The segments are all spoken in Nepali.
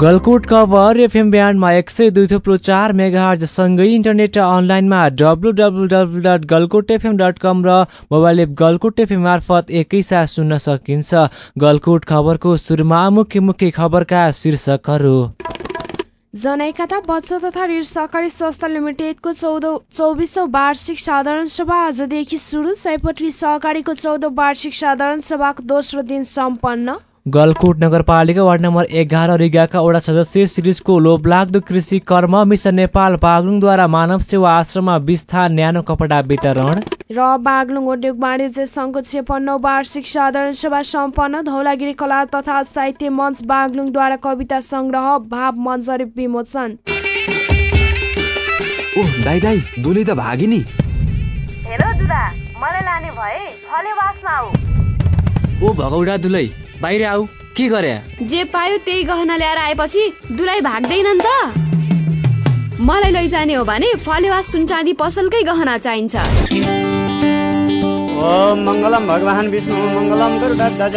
गलकुट खबर एफएम ब्यान्डमा एक सय दुई थुप्रो चार मेगाहरसँगै इन्टरनेट र अनलाइनमा W W W dot Galkot FM dot com र मोबाइल एप गलकुट एफएम मार्फत एकैसाथ सुन्न सकिन्छ। गलकुट खबरको सुरुमा मुख्य मुख्य खबरका शीर्षकहरू। जनैकाता बच्चा तथा ऋण सहकारी संस्था लिमिटेडको चौध चौबिसौँ वार्षिक साधारण सभा आजदेखि सुरु। सयपत्री सहकारीको चौध वार्षिक साधारण सभाको दोस्रो दिन सम्पन्न। गलकुट नगरपालिका वार्ड नम्बर एघार रिगाका वडा सदस्य सिरिजको लोभलाग्दो कृषि कर्म मिसन नेपाल बागलुङद्वारा मानव सेवा आश्रममा विस्तार न्यानो कपडा वितरण। र बागलुङ उद्योग वाणिज्य सङ्घको छेपन्नौ वार्षिक साधारण सभा सम्पन्न धौलागिरी कला तथा साहित्य मञ्च बागलुङद्वारा कविता सङ्ग्रह भाव मञ्जरी विमोचन। ओह दाई दाई दुली त भागी नि हेर दुरा मलाई लाने भए फले बासमा आऊ। ओ भगौडा दुलै बाहिर आऊ के गरे? जे पायो त्यही गहना ल्याएर आएपछि दुलाई भाग्दैनन् त। मलाई लैजाने हो भने फलेवा सुनचाँदी पसलकै गहना चाहिन्छ। ओम मङ्गलम भगवान् विष्णु मङ्गलम गरुडध्वज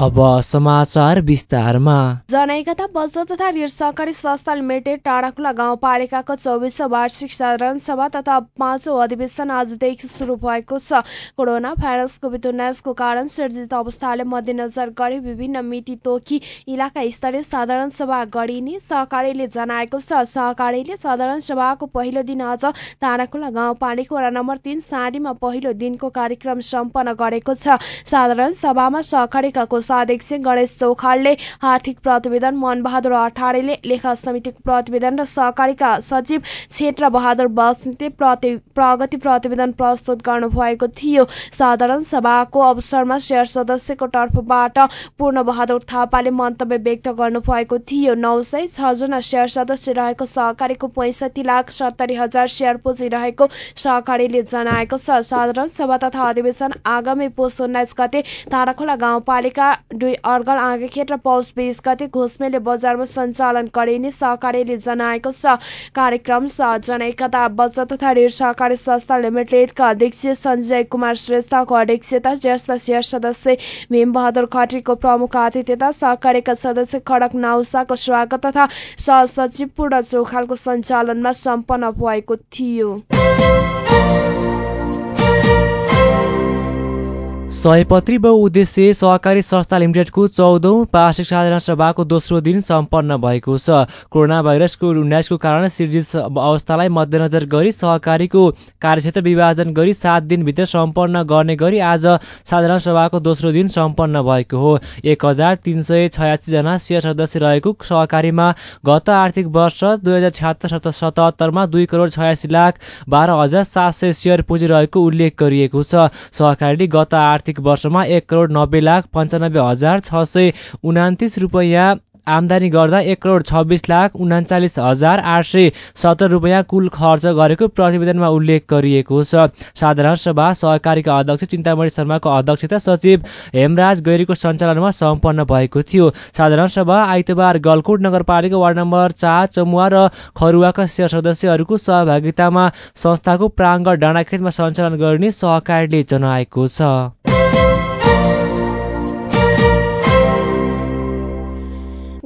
अब समाचार विस्तारमा। जनैकता तथा ऋण सहकारी संस्था लिमिटेड टाढाखुला गाउँपालिकाको चौबिसौँ वार्षिक साधारण सभा तथा पाँचौँ अधिवेशन आजदेखि सुरु भएको छ। कोरोना भाइरस कोभिड उन्नाइसको कारण सिर्जित अवस्थाले मध्यनजर गरी विभिन्न मिति तोकी इलाका स्तरीय साधारण सभा गरिने सहकारीले जनाएको छ। सहकारीले साधारण सभाको पहिलो दिन आज टाढाखुला गाउँपालिका वडा नम्बर तिन साँधीमा पहिलो दिनको कार्यक्रम सम्पन्न गरेको छ। साधारण सभामा सहकारीका कोषाध्यक्ष गणेश चौखालले आर्थिक प्रतिवेदन मनबहादुर अठारेले लेखा समितिको प्रतिवेदन र सहकारीका सचिव क्षेत्र बहादुर बस्नेतले प्रगति प्रतिवेदन प्रस्तुत गर्नुभएको थियो। साधारण सभाको अवसरमा शेयर सदस्यको तर्फबाट पूर्ण बहादुर थापाले मन्तव्य व्यक्त गर्नुभएको थियो। नौ सय छजना शेयर सदस्य रहेको सहकारीको पैँसठी लाख सत्तरी हजार सेयर पुँजी रहेको सहकारीले जनाएको छ। साधारण सभा तथा अधिवेशन आगामी पुष उन्नाइस गते ताराखोला गाउँपालिका दुई अर्गल आँगेखेत र पौष बिस गते घोषमेले बजारमा सञ्चालन गरिने सहकारीले जनाएको छ। कार्यक्रम जनैकता बचत तथा ऋण सहकारी संस्था लिमिटेडका अध्यक्ष सञ्जय कुमार श्रेष्ठको अध्यक्षता ज्येष्ठ शेयर सदस्य भीमबहादुर खत्रीको प्रमुख आतिथ्यता सहकारीका सदस्य खडक नाउसाको स्वागत तथा सहसचिव पूर्ण चौखालको सञ्चालनमा सम्पन्न भएको थियो। सयपत्री बहुउद्देश्य सहकारी संस्था लिमिटेडको चौधौँ वार्षिक साधारण सभाको दोस्रो दिन सम्पन्न भएको छ। कोरोना भाइरस कोभिड उन्नाइसको कारण सिर्जित अवस्थालाई मध्यनजर गरी सहकारीको कार्यक्षेत्र विभाजन गरी सात दिनभित्र सम्पन्न गर्ने गरी आज साधारण सभाको दोस्रो दिन सम्पन्न भएको हो। एक हजार तिन सय छयासीजना सेयर सदस्य रहेको सहकारीमा गत आर्थिक वर्ष दुई हजार छ्यात्तर सतहत्तरमा दुई करोड छयासी लाख बाह्र हजार सात सय सेयर पुँजी रहेको उल्लेख गरिएको छ। सहकारीले गत आर्थिक आर्थिक वर्षमा एक करोड नब्बे लाख पन्चानब्बे हजार छ सय उनातिस रुपियाँ आमदानी गर्दा एक करोड छब्बिस लाख उन्चालिस हजार आठ सय सत्तर रुपियाँ कुल खर्च गरेको प्रतिवेदनमा उल्लेख गरिएको छ। साधारण सभा सहकारीका अध्यक्ष चिन्तामणि शर्माको अध्यक्षता सचिव हेमराज गैरीको सञ्चालनमा सम्पन्न भएको थियो। साधारण सभा आइतबार गलकोट नगरपालिका वार्ड नम्बर चार चमुवा र खरुवाका सदस्यहरूको सहभागितामा संस्थाको प्राङ्गण डाँडाखेतमा सञ्चालन गर्ने सहकारीले जनाएको छ।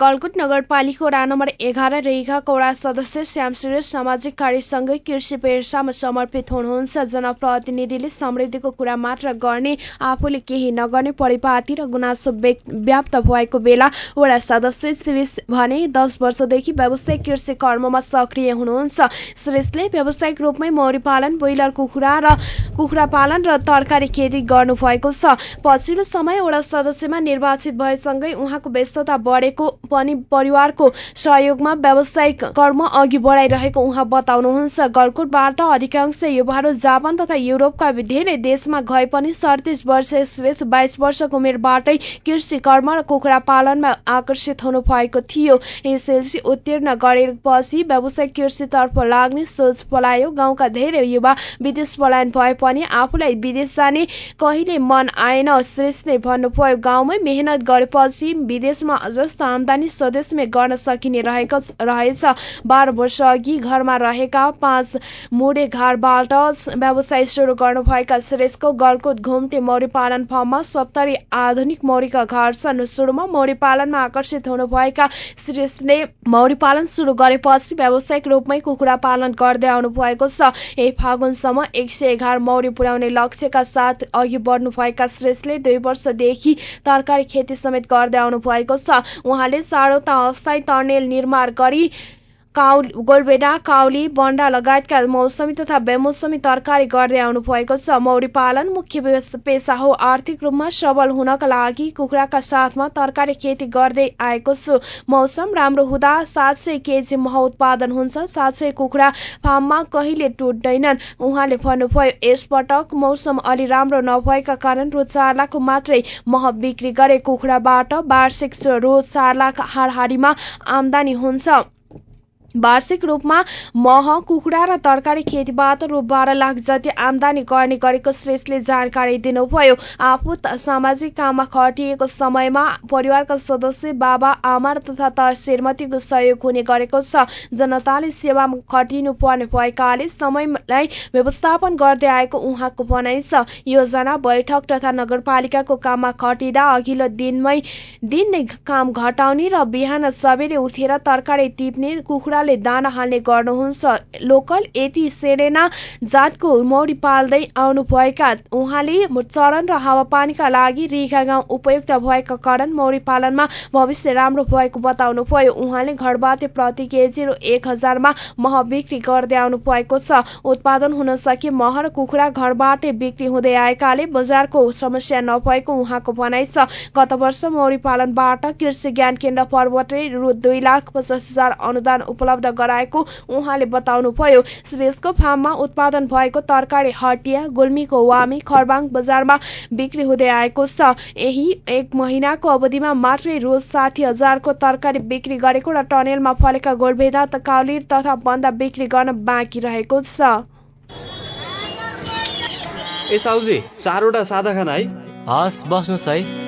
गलकुट नगरपालिका वडा नम्बर एघार रेखाको वडा सदस्य श्याम श्रेष्ठ सामाजिक कार्यसँगै कृषि पेसामा समर्पित हुनुहुन्छ। जनप्रतिनिधिले समृद्धिको कुरा मात्र गर्ने आफूले केही नगर्ने परिपाटी र गुनासो व्याप्त भएको बेला वडा सदस्य श्रेष भने दस वर्षदेखि व्यावसायिक कृषि कर्ममा सक्रिय हुनुहुन्छ। श्रेष्ठले व्यावसायिक रूपमै मौरी पालन ब्रोइलर कुखुरा र कुखुरा पालन र तरकारी खेती गर्नुभएको छ। पछिल्लो समय वडा सदस्यमा निर्वाचित भएसँगै उहाँको व्यस्तता बढेको पनि परिवारको सहयोगमा व्यावसायिक कर्म अघि बढाइरहेको उहाँ बताउनुहुन्छ। गलकुटबाट अधिकांश युवाहरू जापान तथा युरोपका धेरै देशमा गए पनि सडतिस वर्ष श्रेष्ठ बाइस वर्षको उमेरबाटै कृषि कर्म र कुखुरा पालनमा आकर्षित हुनु भएको थियो। एसएलसी उत्तीर्ण गरेपछि व्यावसायिक कृषितर्फ लाग्ने सोच पलायो। गाउँका धेरै युवा विदेश पलायन भए पनि आफूलाई विदेश जाने कहिले मन आएन। श्रेष्ठले भन्नुभयो गाउँमै मेहनत गरेपछि विदेशमा जस्तो आमदानी पनि स्वदेशमै गर्न सकिने रहेको रहेछ। बाह्र वर्ष अघि घरमा रहेका पाँच मुडे घरबाट व्यवसाय सुरु गर्नुभएका श्रेष्ठको गलकोट घुम्ते मौरी पालन फर्ममा सत्तरी आधुनिक मौरीका घर छन्। सुरुमा मौरी पालनमा आकर्षित हुनुभएका श्रेष्ठले मौरी पालन सुरु गरेपछि व्यावसायिक रूपमै कुखुरा पालन गर्दै आउनु भएको छ। यही फागुनसम्म एक सय एघार मौरी पुर्याउने लक्ष्यका साथ अघि बढ्नुभएका श्रेष्ठले दुई वर्षदेखि तरकारी खेती समेत गर्दै आउनु भएको छ। उहाँले सार्वता अस्थायी टर्नेल निर्माण गरी काउ गोलबेडा काउली बन्डा लगायतका मौसमी तथा बेमौसमी तरकारी गर्दै आउनु भएको छ। मौरी पालन मुख्य पेसा हो। आर्थिक रूपमा सबल हुनका लागि कुखुराका साथमा तरकारी खेती गर्दै आएको छु। मौसम राम्रो हुँदा सात सय केजी मह उत्पादन हुन्छ। सात सय कुखुरा फार्ममा कहिले टुट्दैनन्? उहाँले भन्नुभयो यसपटक मौसम अलि राम्रो नभएका कारण रु चार लाख मात्रै मह बिक्री गरे कुखुराबाट वार्षिक रु चार लाख हारहारीमा आमदानी हुन्छ। वार्षिक रूपमा मह कुखुरा र तरकारी खेतीबाट रु बाह्र लाख जति आमदानी गर्ने गरेको श्रेष्ठले जानकारी दिनुभयो। आफू सामाजिक काममा खटिएको समयमा परिवारका सदस्य बाबा आमा तथा तर श्रीमतीको सहयोग हुने गरेको छ। जनताले सेवामा खटिनु पर्ने भएकाले समयलाई व्यवस्थापन गर्दै आएको उहाँको भनाइ छ। योजना बैठक तथा नगरपालिकाको काममा खटिँदा अघिल्लो दिनमै दिन नै काम घटाउने र बिहान सबेरै उठेर तरकारी टिप्ने कुखुरा कुखुराले दाना हाल्ने गर्नुहुन्छ। लोकल यति सेरेना जातको मौरी पाल्दै आउनुभएका उहाँले चरण र हावापानीका लागि रेखा गाउँ उपयुक्त भएका कारण मौरी पालनमा भविष्य राम्रो भएको बताउनु भयो उहाँले घरबाट प्रति केजी रु एक हजारमा मह बिक्री गर्दै आउनु भएको छ। उत्पादन हुन सके मह र कुखुरा घरबाटै बिक्री हुँदै आएकाले बजारको समस्या नभएको उहाँको भनाइ छ। गत वर्ष मौरी पालनबाट कृषि ज्ञान केन्द्र पर्वतले रु दुई लाख पचास हजार अनुदान उपलब्ध उपलब्ध गराएको उहाँले बताउनुभयो श्रेष्ठको फार्ममा उत्पादन भएको तरकारी हटिया गुल्मीको वामी खरबाङ बजारमा बिक्री हुँदै आएको छ। यही एक महिनाको अवधिमा मात्रै रोज साठी हजारको तरकारी बिक्री गरेको र टनेलमा फलेका गोलभेदा काउली तथा बन्दा बिक्री गर्न बाँकी रहेको छ। ए साउजी चारवटा सादा खाना है? हस् बस्नुहोस् है।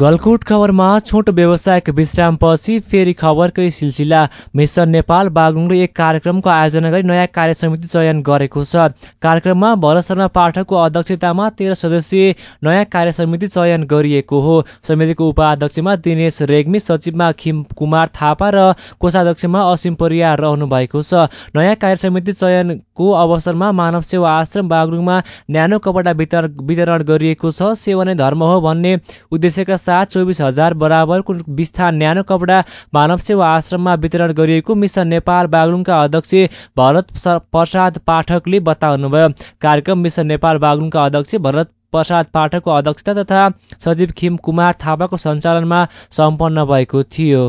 गलकुट खबरमा छोटो व्यवसायको विश्रामपछि फेरि खबरकै सिलसिला मिसन नेपाल बागलुङले एक कार्यक्रमको आयोजना गरी नयाँ कार्य समिति चयन गरेको छ। कार्यक्रममा भरत शर्मा पाठकको अध्यक्षतामा तेह्र सदस्यीय नयाँ कार्य समिति चयन गरिएको हो। समितिको उपाध्यक्षमा दिनेश रेग्मी सचिवमा खिम कुमार थापा र कोषाध्यक्षमा असिम परियार रहनु भएको छ। नयाँ कार्य समिति चयनको अवसरमा मानव सेवा आश्रम बागलुङमा न्यानो कपडा वितरण गरिएको छ। सेवा नै धर्म हो भन्ने उद्देश्यका साथ चौबिस हजार बराबरको विस्तार न्यानो कपडा मानव सेवा आश्रममा वितरण गरिएको मिसन नेपाल बागलुङका अध्यक्ष भरत प्रसाद पाठकले बताउनुभयो। कार्यक्रम मिसन नेपाल बागलुङका अध्यक्ष भरत प्रसाद पाठकको अध्यक्षता तथा सचिव खिम कुमार थापाको सञ्चालनमा सम्पन्न भएको थियो।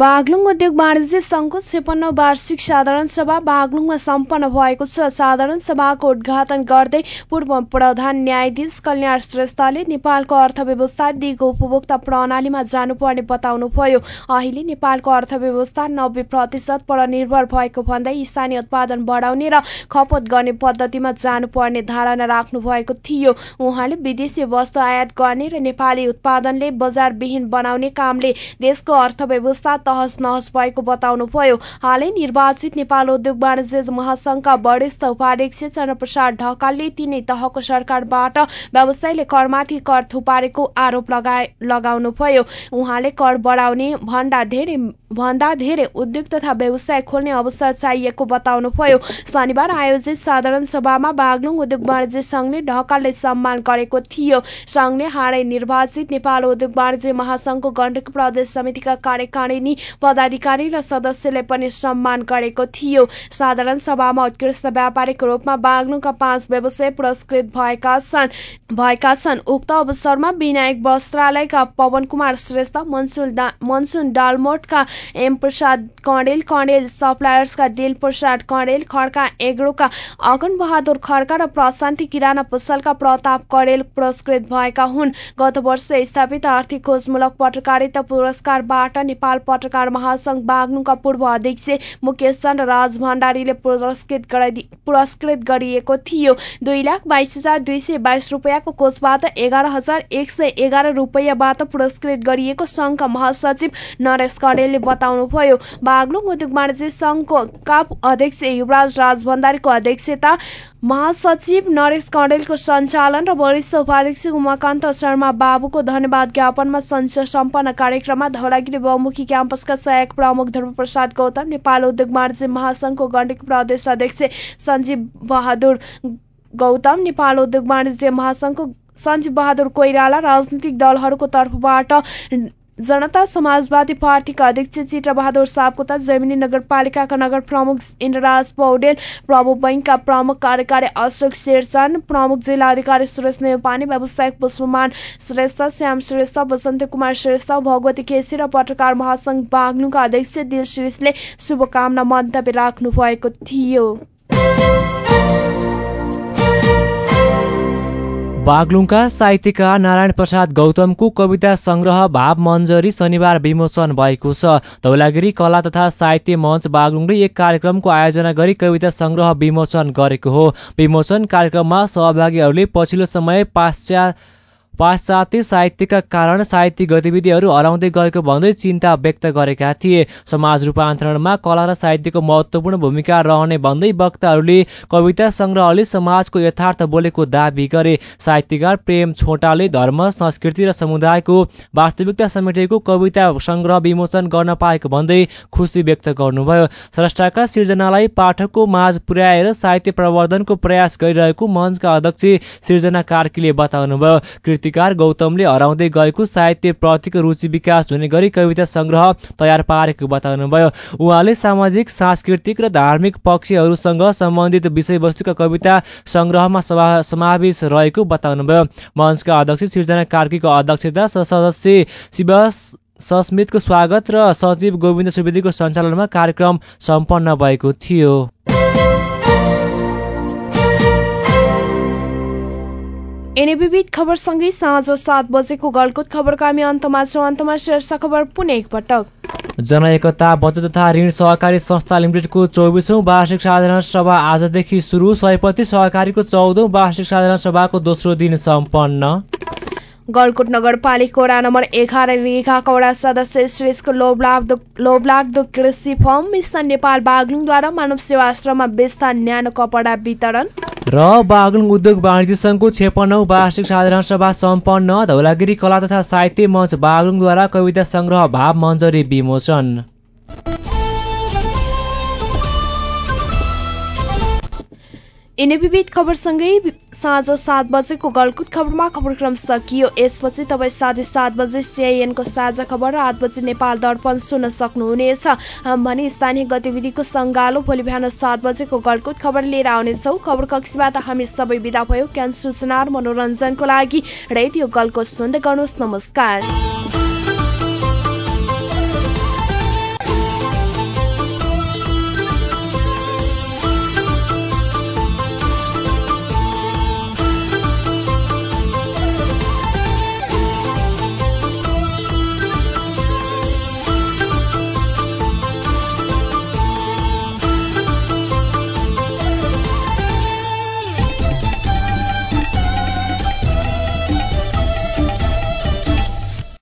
बागलुङ उद्योग वाणिज्य सङ्घको छेपन्न वार्षिक साधारण सभा बागलुङमा सम्पन्न भएको छ। साधारण सभाको उद्घाटन गर्दै पूर्व प्रधान न्यायाधीश कल्याण श्रेष्ठले नेपालको अर्थव्यवस्था दिगो उपभोक्ता प्रणालीमा जानुपर्ने बताउनुभयो। अहिले नेपालको अर्थव्यवस्था नब्बे प्रतिशत परनिर्भर भएको भन्दै स्थानीय उत्पादन बढाउने र खपत गर्ने पद्धतिमा जानुपर्ने धारणा राख्नु भएको थियो। उहाँले विदेशी वस्तु आयात गर्ने र नेपाली उत्पादनले बजारविहीन बनाउने कामले देशको अर्थव्यवस्था तहस नहस भएको बताउनुभयो। हालै निर्वाचित नेपाल उद्योग वाणिज्य महासंघका वरिष्ठ उपाध्यक्ष चन्द्रप्रसाद ढकालले तिनै तहको सरकारबाट व्यवसायले करमाथि कर थुपारेको आरोप लगाए लगाउनुभयो। उहाँले कर बढाउने भन्दा धेरै भन्दा धेरै उद्योग तथा व्यवसाय खोल्ने अवसर चाहिएको बताउनुभयो। शनिबार आयोजित साधारण सभामा बागलुङ उद्योग वाणिज्य संघले ढकालले सम्मान गरेको थियो। संघले हालै निर्वाचित नेपाल उद्योग वाणिज्य महासंघको गण्डकी प्रदेश समितिका कार्यकारिणी पदाधिकारी र सदस्यले पनि सम्मान गरेको थियो। साधारण सभामा उत्कृष्ट व्यापारिक रूपमा बाग्नुका पाँच व्यवसाय पुरस्कृत भएका छन्। भएका छन्। उक्त अवसरमा विनायक वस्त्रालयका पवन कुमार श्रेष्ठ मनसुन मनसुन डालमोटका एम प्रसाद कणेल कणेल सप्लायर्सका दिल प्रसाद कणेल खड्का एग्रोका अगन बहादुर खड्का र प्रशान्ति किराना पसलका प्रताप कणेल पुरस्कृत भएका हुन्। गत वर्ष स्थापित आर्थिक खोजमूलक पत्रकारिता पुरस्कारबाट नेपाल पत्रकार महासंघ बाग्नुका पूर्व अध्यक्ष मुकेश चन्द्र राज भण्डारीले पुरस्कृत पुरस्कृत गरिएको थियो। दुई लाख बाइस हजार दुई सय बाइस रुपियाँको कोषबाट एघार हजार एक सय एघार रुपियाँबाट पुरस्कृत गरिएको संघका महासचिव नरेश कडेलले बताउनुभयो। बागलुङ उद्योग वाणिज्य संघको काप अध्यक्ष युवराज राज भण्डारीको अध्यक्षता महासचिव नरेश कडेलको सञ्चालन र वरिष्ठ उपाध्यक्ष उमाकान्त शर्मा बाबुको धन्यवाद ज्ञापनमा सम्पन्न कार्यक्रममा धौलागिरी बहुमुखी क्याम्पसका सहायक प्रमुख ध्रुवप्रसाद गौतम नेपाल उद्योग वाणिज्य महासंघको गण्डकी प्रदेश अध्यक्ष सञ्जीव बहादुर गौतम नेपाल उद्योग वाणिज्य महासंघको सञ्जीव बहादुर कोइराला राजनीतिक दलहरूको तर्फबाट जनता समाजवादी पार्टीका अध्यक्ष चित्रबहादुर सापकोटा जैमिनी नगरपालिकाका नगर प्रमुख इन्द्रराज पौडेल प्रभु बैङ्कका प्रमुख कार्यकारी अशोक शेरचन प्रमुख जिल्ला अधिकारी सुरेश नेवानी व्यवसायिक पुष्पमान श्रेष्ठ श्याम श्रेष्ठ वसन्त कुमार श्रेष्ठ भगवती केसी र पत्रकार महासंघ बाग्नुका अध्यक्ष दिल श्रेष्ठले शुभकामना मन्तव्य राख्नु भएको थियो। बागलुङका साहित्यकार नारायण प्रसाद गौतमको कविता संग्रह भाव मञ्जरी शनिबार विमोचन भएको छ। धौलागिरी कला तथा साहित्य मञ्च बागलुङले एक कार्यक्रमको आयोजना गरी कविता संग्रह विमोचन गरेको हो। विमोचन कार्यक्रममा सहभागीहरूले पछिल्लो समय पाश्चात्य पाश्चात्य साहित्यका कारण साहित्यिक गतिविधिहरू हराउँदै गएको भन्दै चिन्ता व्यक्त गरेका थिए। समाज रूपान्तरणमा कला र साहित्यको महत्त्वपूर्ण भूमिका रहने भन्दै वक्ताहरूले कविता सङ्ग्रहले समाजको यथार्थ बोलेको दावी गरे। साहित्यकार प्रेम छोटाले धर्म संस्कृति र समुदायको वास्तविकता समेटेको कविता सङ्ग्रह विमोचन गर्न पाएको भन्दै खुसी व्यक्त गर्नुभयो। स्रष्टाका सिर्जनालाई पाठकको माझ पुर्याएर साहित्य प्रवर्धनको प्रयास गरिरहेको मञ्चका अध्यक्ष सिर्जना कार्कीले बताउनुभयो। साहित्यकार गौतमले हराउँदै गएको साहित्य प्रतिको रुचि विकास हुने गरी कविता सङ्ग्रह तयार पारेको बताउनुभयो। उहाँले सामाजिक सांस्कृतिक र धार्मिक पक्षहरूसँग सम्बन्धित विषयवस्तुका कविता सङ्ग्रहमा समावेश रहेको बताउनुभयो। मञ्चका अध्यक्ष सिर्जना कार्कीको अध्यक्षता सदस्य शिव सस्मितको स्वागत र सचिव गोविन्द सुवेदीको सञ्चालनमा कार्यक्रम सम्पन्न भएको थियो। विविध खबरसँगै साँझ सात बजेको गलकुत खबरको हामी अन्तमा छौँ। अन्तमा शीर्ष खबर पुनः एकपटक जनएकता बचत तथा ऋण सहकारी संस्था लिमिटेडको चौबिसौँ वार्षिक साधारण सभा आजदेखि सुरु। सयपति सहकारीको चौधौँ वार्षिक साधारण सभाको दोस्रो दिन सम्पन्न। गलकुट नगरपालिका वडा नम्बर एघार रेखाका वडा सदस्य श्रेष्ठको लोभलाग्दो लोभलाग्दो कृषि फर्म स्थान नेपाल बागलुङद्वारा मानव सेवा आश्रममा बेस्ता न्यानो कपडा वितरण। र बागलुङ उद्योग वाणिज्य सङ्घको छेपन्नौ वार्षिक साधारण सभा सम्पन्न धौलागिरी कला तथा साहित्य मञ्च बागलुङद्वारा कविता सङ्ग्रह भाव मञ्जरी विमोचन। यिनै विविध खबरसँगै साँझ सात बजेको गलकुट खबरमा खबरक्रम सकियो। यसपछि तपाईँ साढे सात बजे सिआइएनको साझा खबर र आठ बजे नेपाल दर्पण सुन्न सक्नुहुनेछ। भने स्थानीय गतिविधिको सङ्गालो भोलि बिहान सात बजेको गलकुट खबर लिएर आउनेछौँ। खबर कक्षबाट हामी सबै विदा भयो। क्यान सूचना र मनोरञ्जनको लागि रेडियो गलकुट सुन्दै गर्नुहोस्। नमस्कार।